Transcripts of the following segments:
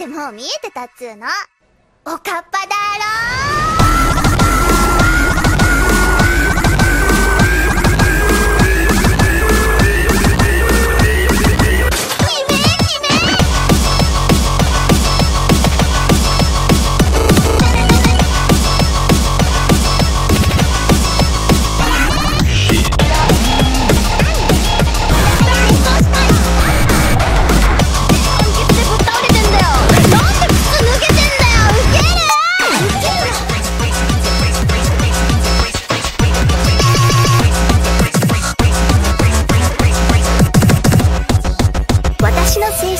ってもう見えてたっつうの。おかっぱだ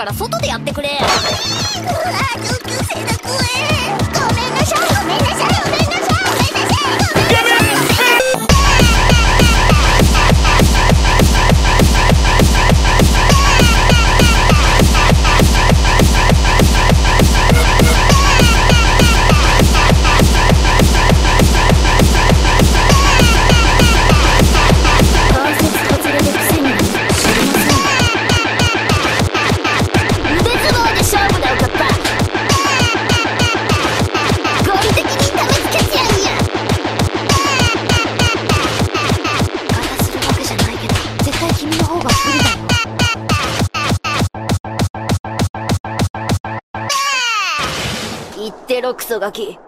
から外でやってくれ。てろクソガキ